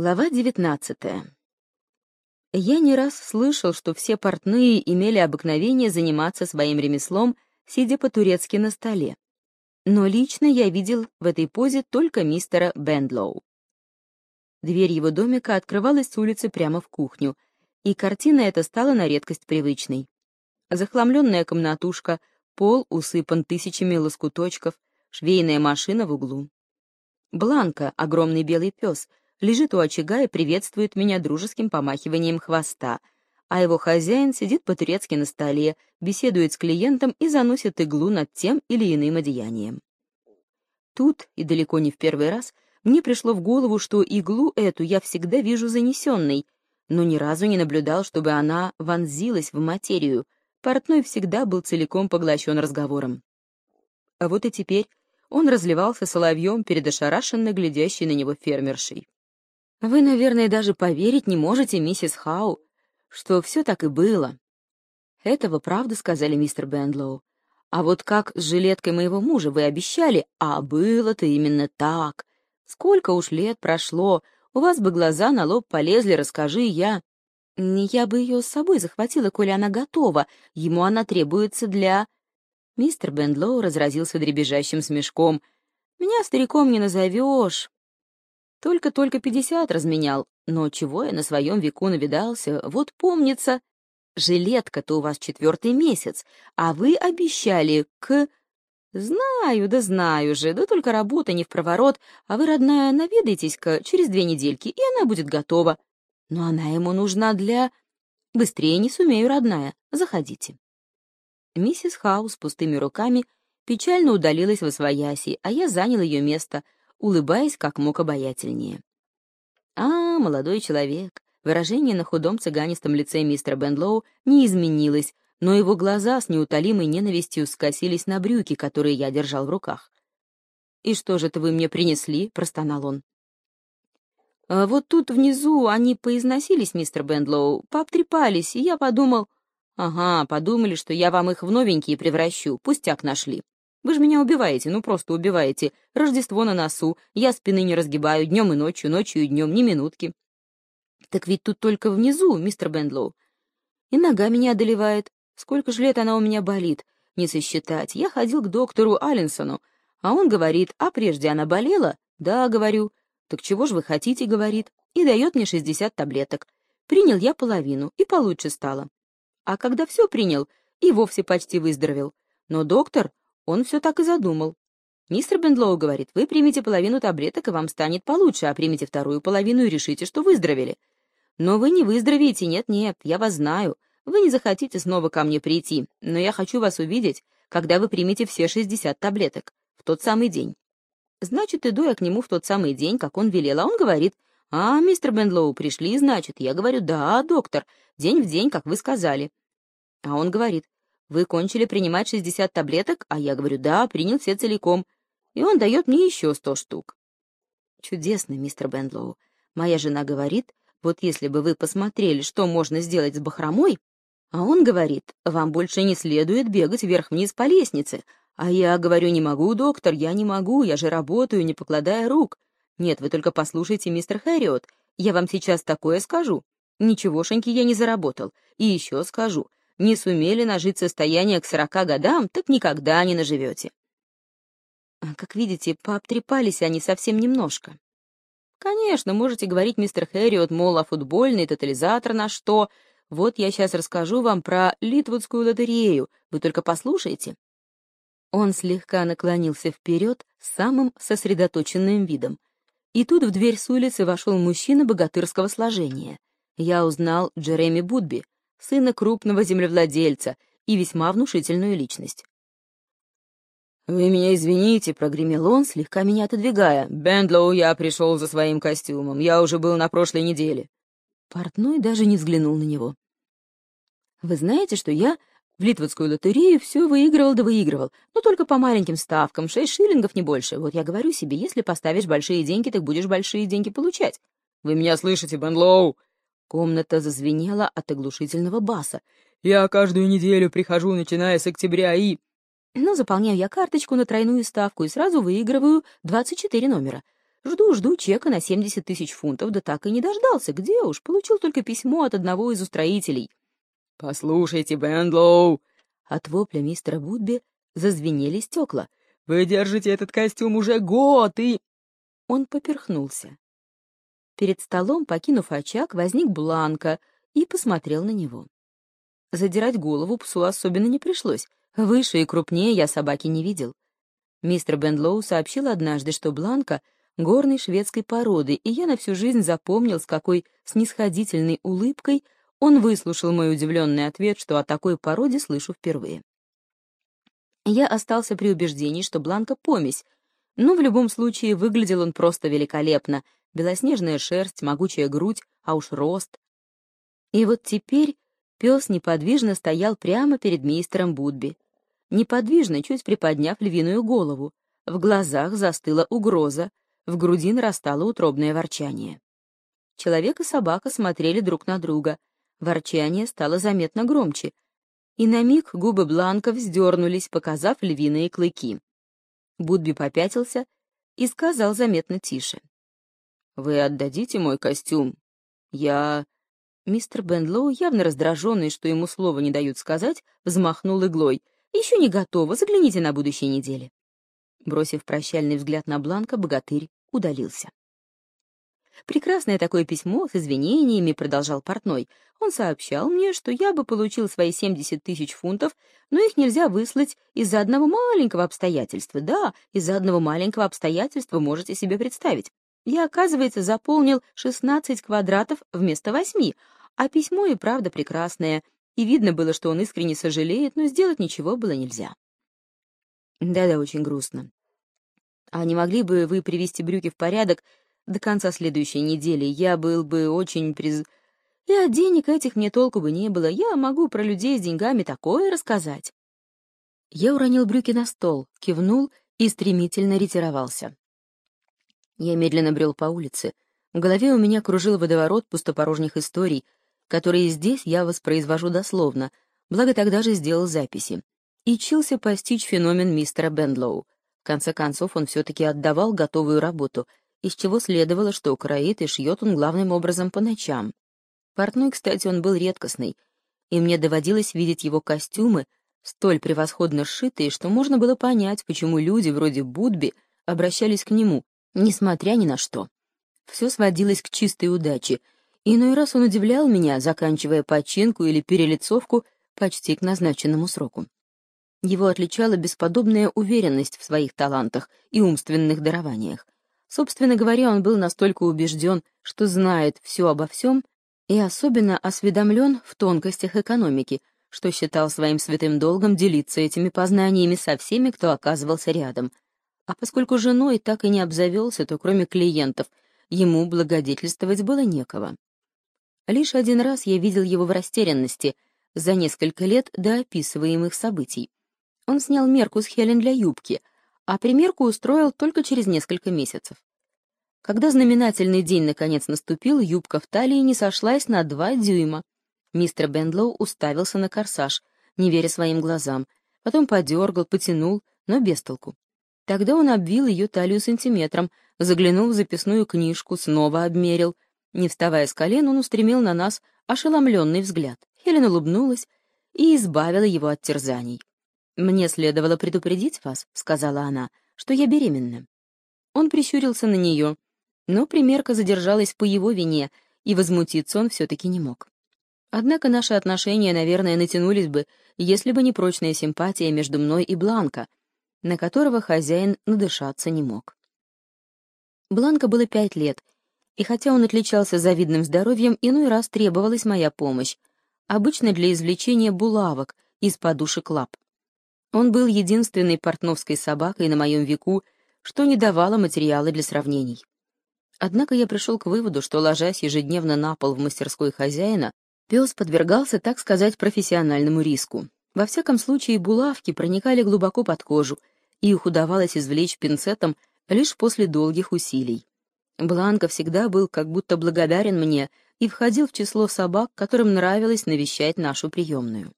Глава девятнадцатая. Я не раз слышал, что все портные имели обыкновение заниматься своим ремеслом, сидя по-турецки на столе. Но лично я видел в этой позе только мистера Бендлоу. Дверь его домика открывалась с улицы прямо в кухню, и картина эта стала на редкость привычной. Захламленная комнатушка, пол усыпан тысячами лоскуточков, швейная машина в углу. Бланка, огромный белый пес, лежит у очага и приветствует меня дружеским помахиванием хвоста, а его хозяин сидит по-турецки на столе, беседует с клиентом и заносит иглу над тем или иным одеянием. Тут, и далеко не в первый раз, мне пришло в голову, что иглу эту я всегда вижу занесенной, но ни разу не наблюдал, чтобы она вонзилась в материю. Портной всегда был целиком поглощен разговором. А вот и теперь он разливался соловьем перед ошарашенно глядящей на него фермершей. Вы, наверное, даже поверить не можете, миссис Хау, что все так и было. Этого правда сказали мистер Бендлоу. А вот как с жилеткой моего мужа вы обещали, а было-то именно так. Сколько уж лет прошло, у вас бы глаза на лоб полезли, расскажи я. Я бы ее с собой захватила, коли она готова, ему она требуется для... Мистер Бендлоу разразился дребезжащим смешком. «Меня стариком не назовешь. Только-только пятьдесят разменял, но чего я на своем веку навидался, вот помнится. Жилетка-то у вас четвертый месяц, а вы обещали к... Знаю, да знаю же, да только работа не в проворот, а вы, родная, наведайтесь-ка через две недельки, и она будет готова. Но она ему нужна для... Быстрее не сумею, родная, заходите. Миссис Хаус пустыми руками печально удалилась во свояси, а я занял ее место — улыбаясь как мог обаятельнее. «А, молодой человек!» Выражение на худом цыганистом лице мистера Бендлоу не изменилось, но его глаза с неутолимой ненавистью скосились на брюки, которые я держал в руках. «И что же это вы мне принесли?» — простонал он. «А «Вот тут внизу они поизносились, мистер Бендлоу, пообтрепались, и я подумал...» «Ага, подумали, что я вам их в новенькие превращу, пустяк нашли. Вы же меня убиваете, ну просто убиваете. Рождество на носу, я спины не разгибаю днем и ночью, ночью и днем, ни минутки. Так ведь тут только внизу, мистер Бендлоу. И нога меня одолевает. Сколько же лет она у меня болит, не сосчитать. Я ходил к доктору Алленсону, а он говорит, а прежде она болела? Да, говорю. Так чего же вы хотите, говорит, и дает мне 60 таблеток. Принял я половину, и получше стало. А когда все принял, и вовсе почти выздоровел. Но доктор, он все так и задумал. Мистер Бендлоу говорит, вы примите половину таблеток, и вам станет получше, а примите вторую половину и решите, что выздоровели. Но вы не выздоровеете, нет-нет, я вас знаю. Вы не захотите снова ко мне прийти, но я хочу вас увидеть, когда вы примете все 60 таблеток, в тот самый день. Значит, иду я к нему в тот самый день, как он велел, а он говорит, «А, мистер Бендлоу, пришли, значит?» Я говорю, «Да, доктор, день в день, как вы сказали». А он говорит, вы кончили принимать 60 таблеток, а я говорю, да, принял все целиком. И он дает мне еще 100 штук. Чудесно, мистер Бендлоу. Моя жена говорит, вот если бы вы посмотрели, что можно сделать с бахромой, а он говорит, вам больше не следует бегать вверх-вниз по лестнице. А я говорю, не могу, доктор, я не могу, я же работаю, не покладая рук. Нет, вы только послушайте, мистер Хэриот, я вам сейчас такое скажу. Ничегошеньки я не заработал. И еще скажу, не сумели нажить состояние к сорока годам, так никогда не наживете. А, как видите, пообтрепались они совсем немножко. Конечно, можете говорить, мистер Хэриот, мол, а футбольный тотализатор на что? Вот я сейчас расскажу вам про Литвудскую лотерею, вы только послушайте. Он слегка наклонился вперед самым сосредоточенным видом. И тут в дверь с улицы вошел мужчина богатырского сложения. Я узнал Джереми Будби, сына крупного землевладельца и весьма внушительную личность. «Вы меня извините», — прогремел он, слегка меня отодвигая. «Бендлоу, я пришел за своим костюмом. Я уже был на прошлой неделе». Портной даже не взглянул на него. «Вы знаете, что я в Литвудскую лотерею все выигрывал да выигрывал, но только по маленьким ставкам, шесть шиллингов, не больше. Вот я говорю себе, если поставишь большие деньги, так будешь большие деньги получать. Вы меня слышите, Бендлоу? Комната зазвенела от оглушительного баса. «Я каждую неделю прихожу, начиная с октября, и...» «Ну, заполняю я карточку на тройную ставку и сразу выигрываю 24 номера. Жду-жду чека на 70 тысяч фунтов, да так и не дождался. Где уж? Получил только письмо от одного из устроителей. «Послушайте, Бендлоу!» От вопля мистера Будби зазвенели стекла. «Вы держите этот костюм уже год и...» Он поперхнулся. Перед столом, покинув очаг, возник Бланка и посмотрел на него. Задирать голову псу особенно не пришлось. Выше и крупнее я собаки не видел. Мистер Бендлоу сообщил однажды, что Бланка — горной шведской породы, и я на всю жизнь запомнил, с какой снисходительной улыбкой он выслушал мой удивленный ответ, что о такой породе слышу впервые. Я остался при убеждении, что Бланка — помесь, но в любом случае выглядел он просто великолепно, белоснежная шерсть, могучая грудь, а уж рост. И вот теперь пес неподвижно стоял прямо перед мистером Будби. Неподвижно, чуть приподняв львиную голову. В глазах застыла угроза, в груди нарастало утробное ворчание. Человек и собака смотрели друг на друга. Ворчание стало заметно громче. И на миг губы Бланка вздернулись, показав львиные клыки. Будби попятился и сказал заметно тише. Вы отдадите мой костюм? Я...» Мистер Бендлоу, явно раздраженный, что ему слова не дают сказать, взмахнул иглой. «Еще не готово, загляните на будущей неделе». Бросив прощальный взгляд на Бланка, богатырь удалился. «Прекрасное такое письмо с извинениями», — продолжал портной. «Он сообщал мне, что я бы получил свои 70 тысяч фунтов, но их нельзя выслать из-за одного маленького обстоятельства. Да, из-за одного маленького обстоятельства можете себе представить. Я, оказывается, заполнил 16 квадратов вместо восьми, а письмо и правда прекрасное, и видно было, что он искренне сожалеет, но сделать ничего было нельзя. Да-да, очень грустно. А не могли бы вы привести брюки в порядок до конца следующей недели? Я был бы очень приз... И от денег этих мне толку бы не было. Я могу про людей с деньгами такое рассказать. Я уронил брюки на стол, кивнул и стремительно ретировался. Я медленно брел по улице. В голове у меня кружил водоворот пустопорожних историй, которые здесь я воспроизвожу дословно, благо тогда же сделал записи. И чился постичь феномен мистера Бендлоу. В конце концов, он все-таки отдавал готовую работу, из чего следовало, что кроит и шьет он главным образом по ночам. Портной, кстати, он был редкостный, и мне доводилось видеть его костюмы, столь превосходно сшитые, что можно было понять, почему люди вроде Будби обращались к нему, несмотря ни на что. Все сводилось к чистой удаче. Иной раз он удивлял меня, заканчивая починку или перелицовку почти к назначенному сроку. Его отличала бесподобная уверенность в своих талантах и умственных дарованиях. Собственно говоря, он был настолько убежден, что знает все обо всем, и особенно осведомлен в тонкостях экономики, что считал своим святым долгом делиться этими познаниями со всеми, кто оказывался рядом — а поскольку женой так и не обзавелся, то кроме клиентов ему благодетельствовать было некого. Лишь один раз я видел его в растерянности за несколько лет до описываемых событий. Он снял мерку с Хелен для юбки, а примерку устроил только через несколько месяцев. Когда знаменательный день наконец наступил, юбка в талии не сошлась на два дюйма. Мистер Бендлоу уставился на корсаж, не веря своим глазам, потом подергал, потянул, но без толку. Тогда он обвил ее талию сантиметром, заглянул в записную книжку, снова обмерил. Не вставая с колен, он устремил на нас ошеломленный взгляд. Хелен улыбнулась и избавила его от терзаний. «Мне следовало предупредить вас», — сказала она, — «что я беременна». Он прищурился на нее, но примерка задержалась по его вине, и возмутиться он все-таки не мог. Однако наши отношения, наверное, натянулись бы, если бы не прочная симпатия между мной и Бланко, на которого хозяин надышаться не мог. Бланка было пять лет, и хотя он отличался завидным здоровьем, иной раз требовалась моя помощь, обычно для извлечения булавок из подушек лап. Он был единственной портновской собакой на моем веку, что не давало материала для сравнений. Однако я пришел к выводу, что, ложась ежедневно на пол в мастерской хозяина, пес подвергался, так сказать, профессиональному риску. Во всяком случае, булавки проникали глубоко под кожу, и их удавалось извлечь пинцетом лишь после долгих усилий. Бланко всегда был как будто благодарен мне и входил в число собак, которым нравилось навещать нашу приемную.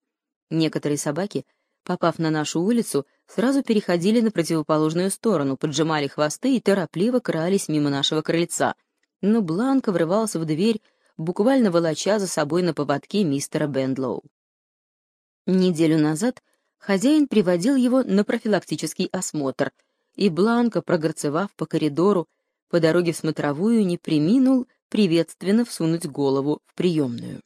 Некоторые собаки попав на нашу улицу, сразу переходили на противоположную сторону, поджимали хвосты и торопливо крались мимо нашего крыльца. Но Бланка врывался в дверь, буквально волоча за собой на поводке мистера Бендлоу. Неделю назад хозяин приводил его на профилактический осмотр, и Бланка, прогорцевав по коридору, по дороге в смотровую не приминул приветственно всунуть голову в приемную.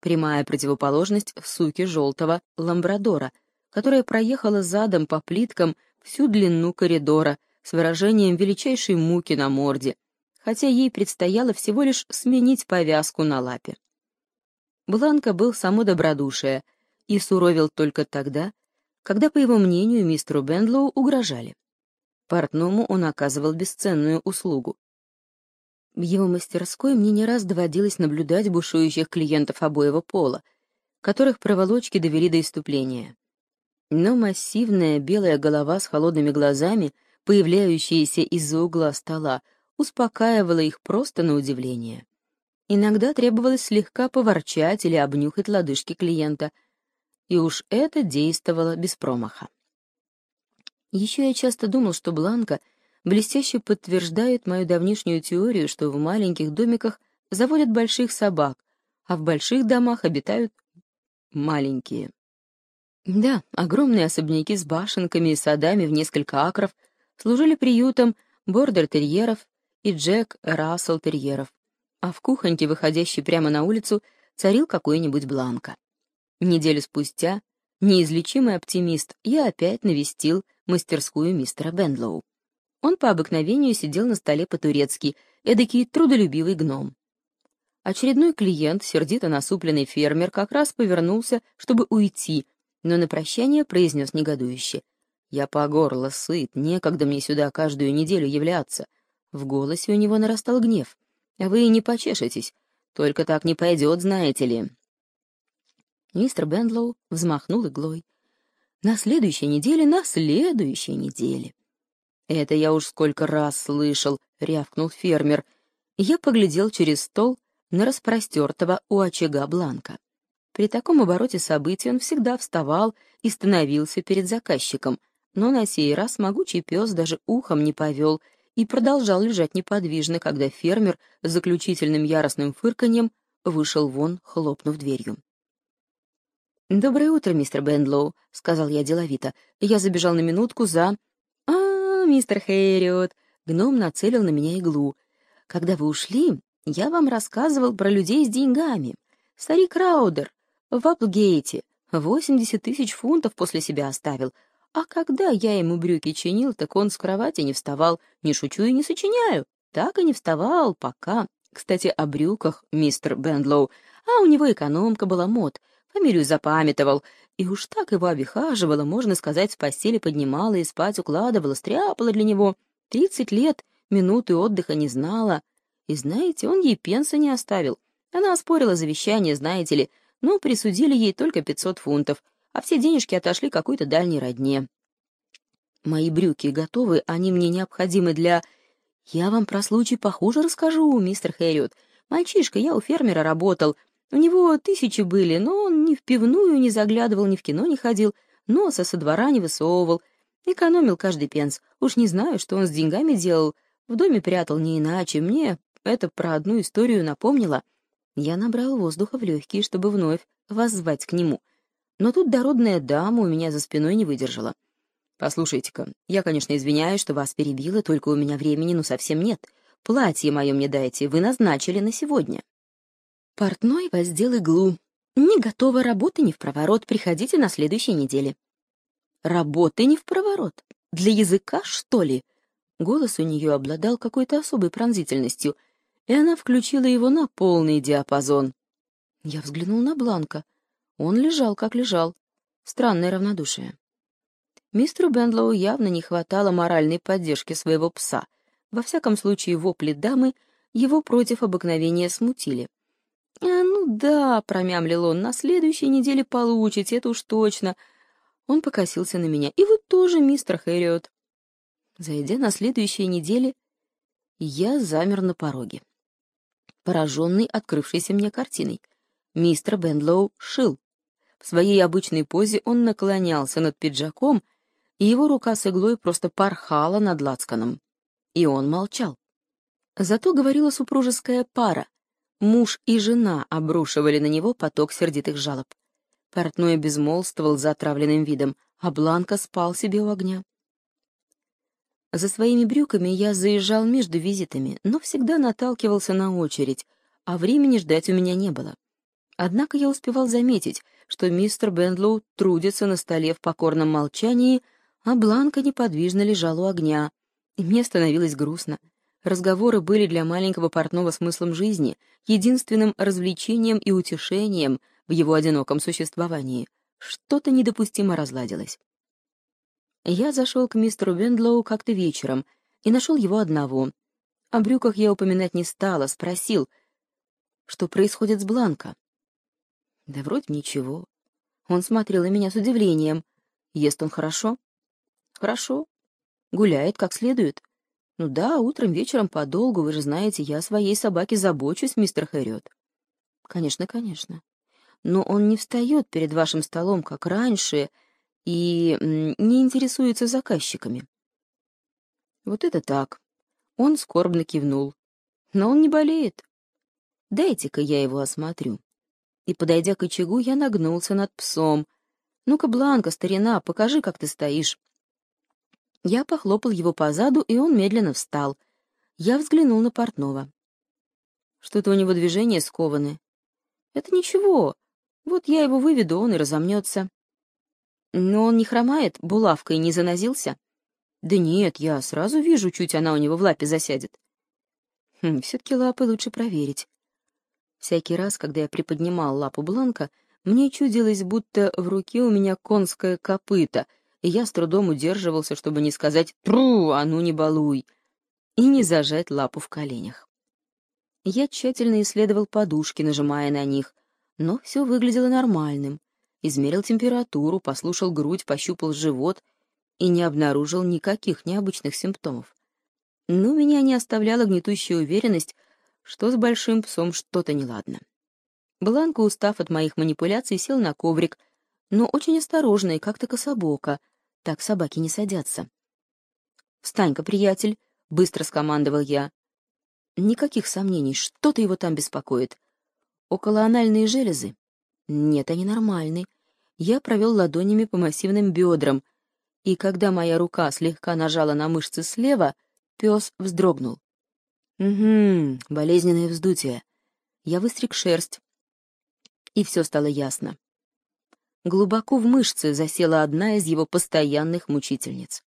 Прямая противоположность в суке желтого ламбрадора, которая проехала задом по плиткам всю длину коридора с выражением величайшей муки на морде, хотя ей предстояло всего лишь сменить повязку на лапе. Бланка был само добродушие и суровил только тогда, когда, по его мнению, мистеру Бендлоу угрожали. Портному он оказывал бесценную услугу. В его мастерской мне не раз доводилось наблюдать бушующих клиентов обоего пола, которых проволочки довели до иступления. Но массивная белая голова с холодными глазами, появляющаяся из-за угла стола, успокаивала их просто на удивление. Иногда требовалось слегка поворчать или обнюхать лодыжки клиента, и уж это действовало без промаха. Еще я часто думал, что Бланка — блестяще подтверждает мою давнишнюю теорию, что в маленьких домиках заводят больших собак, а в больших домах обитают маленькие. Да, огромные особняки с башенками и садами в несколько акров служили приютом бордер-терьеров и Джек-Рассел-терьеров, а в кухоньке, выходящей прямо на улицу, царил какой-нибудь Бланка. Неделю спустя, неизлечимый оптимист, я опять навестил мастерскую мистера Бендлоу. Он по обыкновению сидел на столе по-турецки, эдакий трудолюбивый гном. Очередной клиент, сердито насупленный фермер, как раз повернулся, чтобы уйти, но на прощание произнес негодующе. «Я по горло сыт, некогда мне сюда каждую неделю являться». В голосе у него нарастал гнев. «А вы не почешетесь, только так не пойдет, знаете ли». Мистер Бендлоу взмахнул иглой. «На следующей неделе, на следующей неделе». «Это я уж сколько раз слышал», — рявкнул фермер. Я поглядел через стол на распростертого у очага Бланка. При таком обороте событий он всегда вставал и становился перед заказчиком, но на сей раз могучий пес даже ухом не повел и продолжал лежать неподвижно, когда фермер с заключительным яростным фырканьем вышел вон, хлопнув дверью. «Доброе утро, мистер Бендлоу», — сказал я деловито. «Я забежал на минутку за...» мистер Хэриот!» Гном нацелил на меня иглу. «Когда вы ушли, я вам рассказывал про людей с деньгами. Старик Раудер в Апплгейте 80 тысяч фунтов после себя оставил. А когда я ему брюки чинил, так он с кровати не вставал. Не шучу и не сочиняю. Так и не вставал, пока... Кстати, о брюках, мистер Бендлоу. А у него экономка была мод. Фамилию запамятовал. И уж так его обихаживала, можно сказать, с постели поднимала и спать укладывала, стряпала для него. Тридцать лет, минуты отдыха не знала. И знаете, он ей пенса не оставил. Она оспорила завещание, знаете ли, но присудили ей только пятьсот фунтов, а все денежки отошли какой-то дальней родне. Мои брюки готовы, они мне необходимы для... Я вам про случай похуже расскажу, мистер Хэриот. Мальчишка, я у фермера работал, у него тысячи были, но он ни в пивную не заглядывал, ни в кино не ходил, носа со двора не высовывал, экономил каждый пенс. Уж не знаю, что он с деньгами делал, в доме прятал не иначе. Мне это про одну историю напомнило. Я набрал воздуха в легкие, чтобы вновь воззвать к нему. Но тут дородная дама у меня за спиной не выдержала. «Послушайте-ка, я, конечно, извиняюсь, что вас перебила, только у меня времени ну совсем нет. Платье мое мне дайте, вы назначили на сегодня». Портной воздел иглу. Не готова работы не в проворот, приходите на следующей неделе. Работы не в проворот? Для языка, что ли? Голос у нее обладал какой-то особой пронзительностью, и она включила его на полный диапазон. Я взглянул на Бланка. Он лежал, как лежал. Странное равнодушие. Мистеру Бендлоу явно не хватало моральной поддержки своего пса. Во всяком случае, вопли дамы его против обыкновения смутили. «А, ну да», — промямлил он, — «на следующей неделе получите, это уж точно». Он покосился на меня. «И вы тоже, мистер Хэриот». Зайдя на следующей неделе, я замер на пороге, пораженный открывшейся мне картиной. Мистер Бендлоу шил. В своей обычной позе он наклонялся над пиджаком, и его рука с иглой просто порхала над лацканом. И он молчал. Зато говорила супружеская пара. Муж и жена обрушивали на него поток сердитых жалоб. Портной безмолвствовал за отравленным видом, а Бланка спал себе у огня. За своими брюками я заезжал между визитами, но всегда наталкивался на очередь, а времени ждать у меня не было. Однако я успевал заметить, что мистер Бендлоу трудится на столе в покорном молчании, а Бланка неподвижно лежала у огня, и мне становилось грустно. Разговоры были для маленького портного смыслом жизни, единственным развлечением и утешением в его одиноком существовании. Что-то недопустимо разладилось. Я зашел к мистеру Бендлоу как-то вечером и нашел его одного. О брюках я упоминать не стала, спросил, что происходит с Бланко. Да вроде ничего. Он смотрел на меня с удивлением. Ест он хорошо? Хорошо. Гуляет как следует. Ну да, утром, вечером подолгу, вы же знаете, я о своей собаке забочусь, мистер Хэрриот. Конечно, конечно. Но он не встает перед вашим столом, как раньше, и не интересуется заказчиками. Вот это так. Он скорбно кивнул. Но он не болеет. Дайте-ка я его осмотрю. И, подойдя к очагу, я нагнулся над псом. Ну-ка, Бланка, старина, покажи, как ты стоишь. Я похлопал его по заду, и он медленно встал. Я взглянул на портного. Что-то у него движения скованы. Это ничего. Вот я его выведу, он и разомнется. Но он не хромает, булавкой не занозился? Да нет, я сразу вижу, чуть она у него в лапе засядет. Хм, все-таки лапы лучше проверить. Всякий раз, когда я приподнимал лапу Бланка, мне чудилось, будто в руке у меня конское копыто — и я с трудом удерживался, чтобы не сказать «Тру, а ну не балуй!» и не зажать лапу в коленях. Я тщательно исследовал подушки, нажимая на них, но все выглядело нормальным. Измерил температуру, послушал грудь, пощупал живот и не обнаружил никаких необычных симптомов. Но меня не оставляла гнетущая уверенность, что с большим псом что-то неладно. Бланко, устав от моих манипуляций, сел на коврик, но очень осторожно и как-то кособоко, так собаки не садятся. «Встань-ка, приятель!» — быстро скомандовал я. Никаких сомнений, что-то его там беспокоит. Околоанальные железы? Нет, они нормальны. Я провел ладонями по массивным бедрам, и когда моя рука слегка нажала на мышцы слева, пес вздрогнул. Угу, болезненное вздутие. Я выстриг шерсть, и все стало ясно. Глубоко в мышце засела одна из его постоянных мучительниц.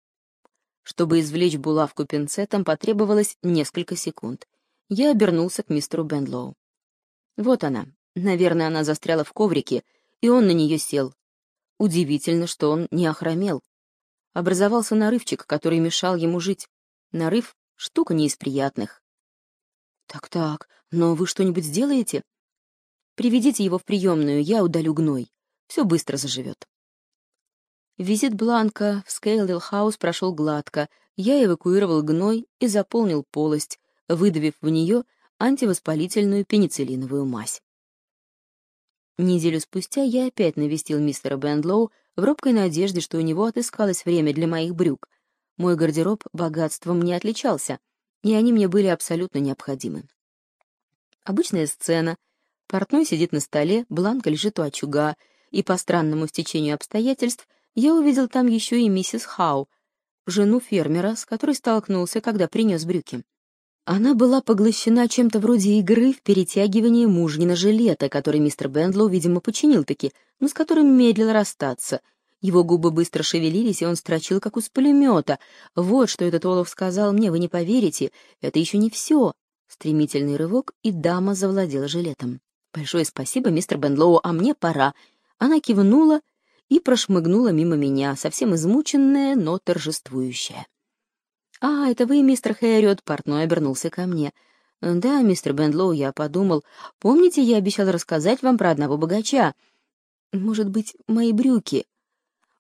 Чтобы извлечь булавку пинцетом, потребовалось несколько секунд. Я обернулся к мистеру Бендлоу. Вот она. Наверное, она застряла в коврике, и он на нее сел. Удивительно, что он не охромел. Образовался нарывчик, который мешал ему жить. Нарыв — штука не из приятных. «Так-так, но вы что-нибудь сделаете?» «Приведите его в приемную, я удалю гной все быстро заживет. Визит Бланко в Скелдейл-хаус прошел гладко. Я эвакуировал гной и заполнил полость, выдавив в нее антивоспалительную пенициллиновую мазь. Неделю спустя я опять навестил мистера Бендлоу в робкой надежде, что у него отыскалось время для моих брюк. Мой гардероб богатством не отличался, и они мне были абсолютно необходимы. Обычная сцена. Портной сидит на столе, Бланка лежит у очага, и по странному стечению обстоятельств я увидел там еще и миссис Хау, жену фермера, с которой столкнулся, когда принес брюки. Она была поглощена чем-то вроде игры в перетягивание мужнина жилета, который мистер Бендлоу, видимо, починил-таки, но с которым медлил расстаться. Его губы быстро шевелились, и он строчил, как из пулемета. Вот что этот Олаф сказал мне, вы не поверите, это еще не все. Стремительный рывок, и дама завладела жилетом. «Большое спасибо, мистер Бендлоу, а мне пора. Она кивнула и прошмыгнула мимо меня, совсем измученная, но торжествующая. «А, это вы, мистер Хэрриот?» — портной обернулся ко мне. «Да, мистер Бендлоу, я подумал. Помните, я обещал рассказать вам про одного богача? Может быть, мои брюки?»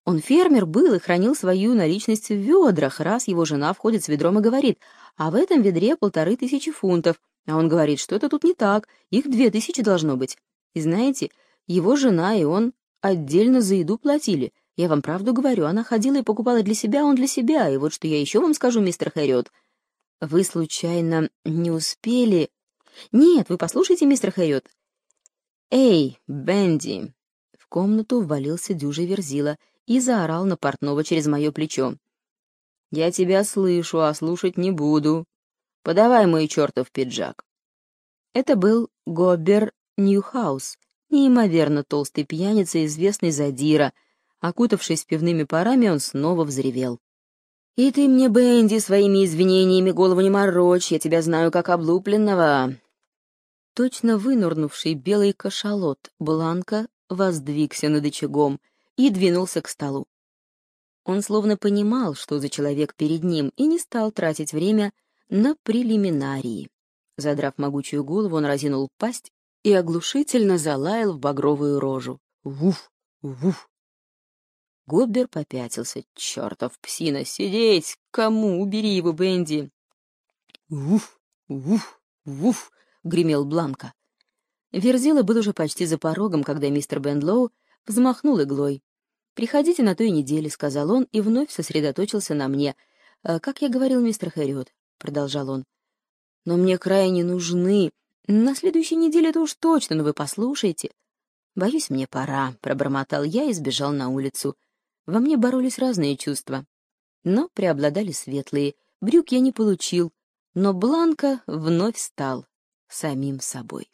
Он фермер был и хранил свою наличность в ведрах, раз его жена входит с ведром и говорит, а в этом ведре полторы тысячи фунтов. А он говорит, что это тут не так, их две тысячи должно быть. И знаете, его жена и он отдельно за еду платили. Я вам правду говорю, она ходила и покупала для себя, он для себя. И вот что я еще вам скажу, мистер Хэрриот. Вы, случайно, не успели... Нет, вы послушайте, мистер Хэрриот. Эй, Бенди! В комнату ввалился дюжий верзила и заорал на портного через мое плечо. «Я тебя слышу, а слушать не буду. Подавай мой чертов пиджак». Это был Гобер Ньюхаус, неимоверно толстый пьяница, известный задира. Окутавшись пивными парами, он снова взревел. «И ты мне, Бенди, своими извинениями голову не морочь, я тебя знаю как облупленного». Точно вынурнувший белый кашалот Бланка воздвигся над очагом и двинулся к столу. Он словно понимал, что за человек перед ним, и не стал тратить время на прелиминарии. Задрав могучую голову, он разинул пасть и оглушительно залаял в багровую рожу. «Вуф! Вуф!» Гоббер попятился. «Чертов псина! Сидеть! Кому? Убери его, Бенди!» «Вуф! Вуф! Вуф!» — гремел Бланка. Верзила был уже почти за порогом, когда мистер Бендлоу взмахнул иглой. «Приходите на той неделе», — сказал он и вновь сосредоточился на мне. «Как я говорил, мистер Хэрриот», — продолжал он, но мне крайне нужны. На следующей неделе это уж точно, но вы послушайте. Боюсь, мне пора, пробормотал я и сбежал на улицу. Во мне боролись разные чувства, но преобладали светлые. Брюк я не получил, но Бланка вновь стал самим собой.